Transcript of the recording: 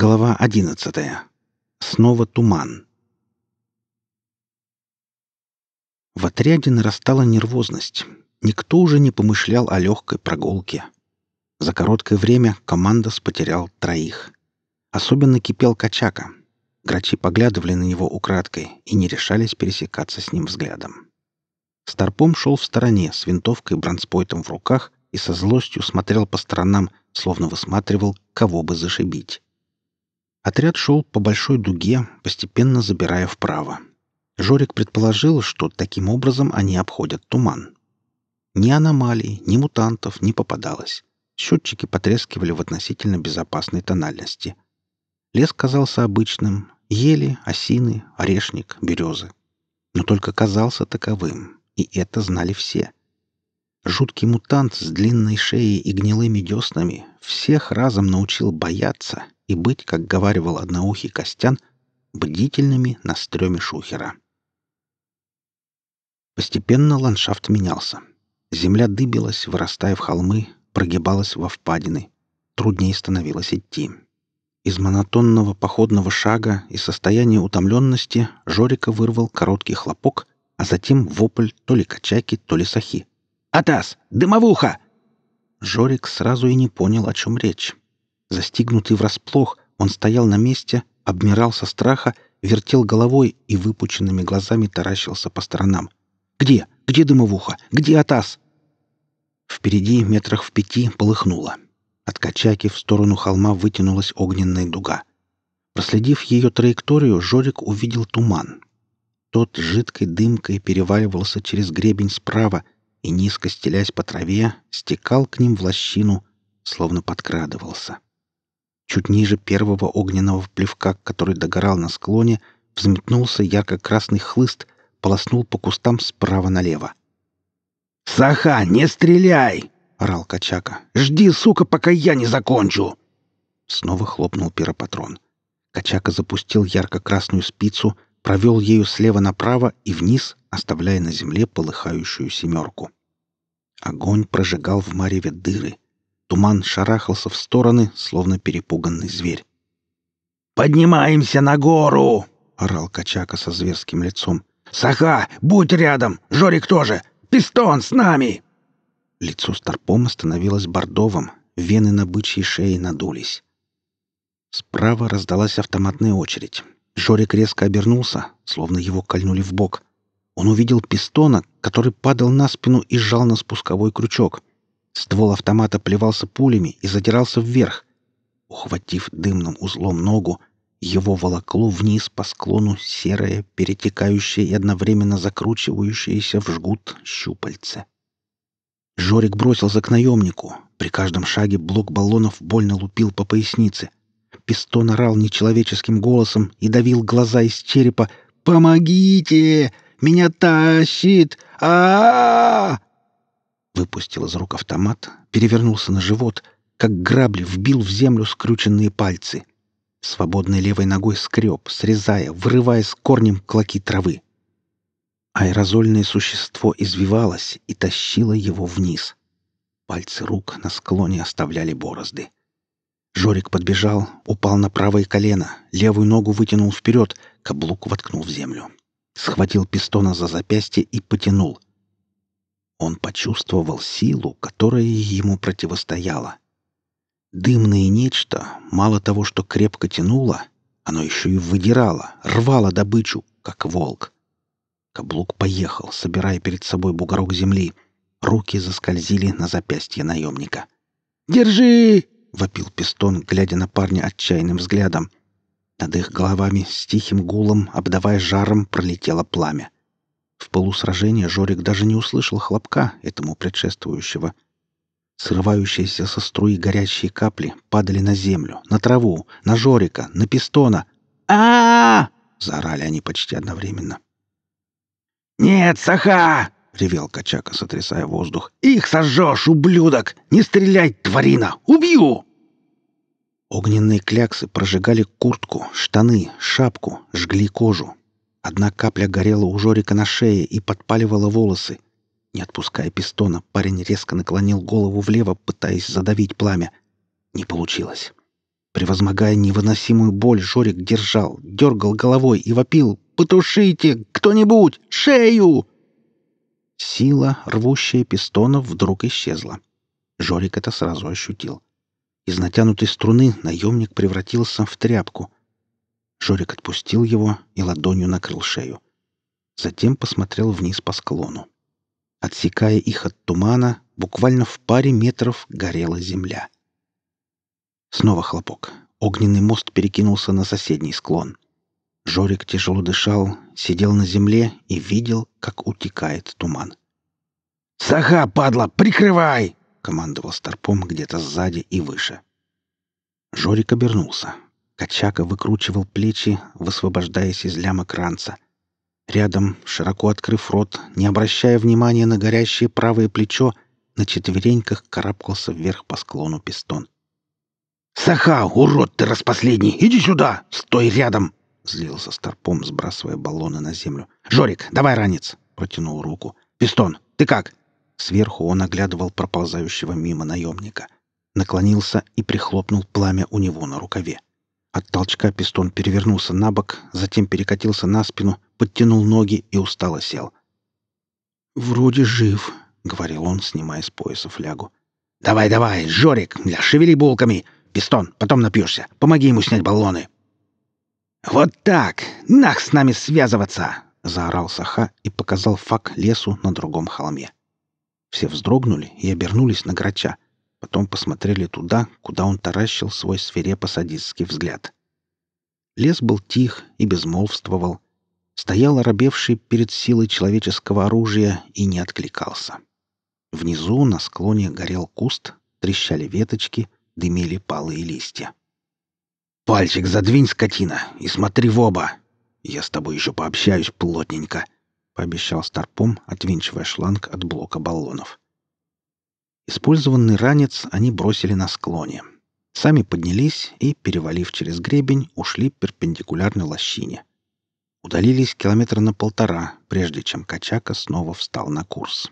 Глава одиннадцатая. Снова туман. В отряде нарастала нервозность. Никто уже не помышлял о легкой прогулке. За короткое время командос потерял троих. Особенно кипел Качака. Грачи поглядывали на него украдкой и не решались пересекаться с ним взглядом. Старпом шел в стороне с винтовкой бронспойтом в руках и со злостью смотрел по сторонам, словно высматривал, кого бы зашибить. Отряд шел по большой дуге, постепенно забирая вправо. Жорик предположил, что таким образом они обходят туман. Ни аномалий, ни мутантов не попадалось. Счетчики потрескивали в относительно безопасной тональности. Лес казался обычным. Ели, осины, орешник, березы. Но только казался таковым, и это знали все. Жуткий мутант с длинной шеей и гнилыми деснами всех разом научил бояться и быть, как говаривал одноухий Костян, бдительными на стреме шухера. Постепенно ландшафт менялся. Земля дыбилась, вырастая в холмы, прогибалась во впадины. Труднее становилось идти. Из монотонного походного шага и состояния утомленности Жорика вырвал короткий хлопок, а затем вопль то ли качаки, то ли сахи. «Атас! Дымовуха!» Жорик сразу и не понял, о чем речь. Застигнутый врасплох, он стоял на месте, обмирал со страха, вертел головой и выпученными глазами таращился по сторонам. «Где? Где дымовуха? Где Атас?» Впереди, метрах в пяти, полыхнуло. От Качаки в сторону холма вытянулась огненная дуга. Проследив ее траекторию, Жорик увидел туман. Тот жидкой дымкой переваливался через гребень справа и, низко стелясь по траве, стекал к ним в лощину, словно подкрадывался. Чуть ниже первого огненного плевка, который догорал на склоне, взметнулся ярко-красный хлыст, полоснул по кустам справа налево. «Саха, не стреляй!» — орал Качака. «Жди, сука, пока я не закончу!» Снова хлопнул пиропатрон. Качака запустил ярко-красную спицу, провел ею слева направо и вниз, оставляя на земле полыхающую семерку. Огонь прожигал в мареве дыры — Туман шарахался в стороны, словно перепуганный зверь. «Поднимаемся на гору!» — орал Качака со зверским лицом. «Саха, будь рядом! Жорик тоже! Пистон с нами!» Лицо Старпома становилось бордовым, вены на бычьей шее надулись. Справа раздалась автоматная очередь. Жорик резко обернулся, словно его кольнули в бок. Он увидел пистона, который падал на спину и сжал на спусковой крючок. Ствол автомата плевался пулями и задирался вверх. Ухватив дымным узлом ногу, его волокло вниз по склону серое, перетекающее и одновременно закручивающееся в жгут щупальце. Жорик бросился к наемнику. При каждом шаге блок баллонов больно лупил по пояснице. Пистон орал нечеловеческим голосом и давил глаза из черепа. «Помогите! Меня тащит! а, выпустил из рук автомат, перевернулся на живот, как грабли вбил в землю скрюченные пальцы. Свободной левой ногой скреб, срезая, вырывая с корнем клоки травы. Аэрозольное существо извивалось и тащило его вниз. Пальцы рук на склоне оставляли борозды. Жорик подбежал, упал на правое колено, левую ногу вытянул вперед, каблук воткнул в землю. Схватил пистона за запястье и потянул — он почувствовал силу, которая ему противостояла. Дымное нечто, мало того, что крепко тянуло, оно еще и выдирало, рвало добычу, как волк. Каблук поехал, собирая перед собой бугорок земли. Руки заскользили на запястье наемника. «Держи!» — вопил пистон, глядя на парня отчаянным взглядом. Над их головами с тихим гулом, обдавая жаром, пролетело пламя. В полусражении Жорик даже не услышал хлопка этому предшествующего. Срывающиеся со струи горячие капли падали на землю, на траву, на Жорика, на пистона. а, -а, -а заорали они почти одновременно. «Нет, Саха!» — ревел Качака, сотрясая воздух. «Их сожжешь, ублюдок! Не стреляй, тварина! Убью!» Огненные кляксы прожигали куртку, штаны, шапку, жгли кожу, Одна капля горела у Жорика на шее и подпаливала волосы. Не отпуская пистона, парень резко наклонил голову влево, пытаясь задавить пламя. Не получилось. Превозмогая невыносимую боль, Жорик держал, дергал головой и вопил «Потушите! Кто-нибудь! Шею!» Сила, рвущая пистонов, вдруг исчезла. Жорик это сразу ощутил. Из натянутой струны наемник превратился в тряпку. Жорик отпустил его и ладонью накрыл шею. Затем посмотрел вниз по склону. Отсекая их от тумана, буквально в паре метров горела земля. Снова хлопок. Огненный мост перекинулся на соседний склон. Жорик тяжело дышал, сидел на земле и видел, как утекает туман. «Сага, падла, прикрывай!» — командовал Старпом где-то сзади и выше. Жорик обернулся. Качака выкручивал плечи, высвобождаясь из ляма кранца. Рядом, широко открыв рот, не обращая внимания на горящее правое плечо, на четвереньках карабкался вверх по склону пистон. «Саха, урод ты распоследний! Иди сюда! Стой рядом!» — злился Старпом, сбрасывая баллоны на землю. «Жорик, давай ранец!» — протянул руку. «Пистон, ты как?» Сверху он оглядывал проползающего мимо наемника. Наклонился и прихлопнул пламя у него на рукаве. От толчка пистон перевернулся на бок, затем перекатился на спину, подтянул ноги и устало сел. «Вроде жив», — говорил он, снимая с пояса флягу. «Давай, давай, Жорик, бля, шевели булками! Пистон, потом напьешься. Помоги ему снять баллоны!» «Вот так! Нах с нами связываться!» — заорал Саха и показал фак лесу на другом холме. Все вздрогнули и обернулись на грача. Потом посмотрели туда, куда он таращил свой свирепо-садистский взгляд. Лес был тих и безмолвствовал. Стоял оробевший перед силой человеческого оружия и не откликался. Внизу на склоне горел куст, трещали веточки, дымели палые листья. «Пальчик задвинь, скотина, и смотри в оба! Я с тобой еще пообщаюсь плотненько!» — пообещал Старпом, отвинчивая шланг от блока баллонов. Использованный ранец они бросили на склоне. Сами поднялись и, перевалив через гребень, ушли перпендикулярно лощине. Удалились километра на полтора, прежде чем Качака снова встал на курс.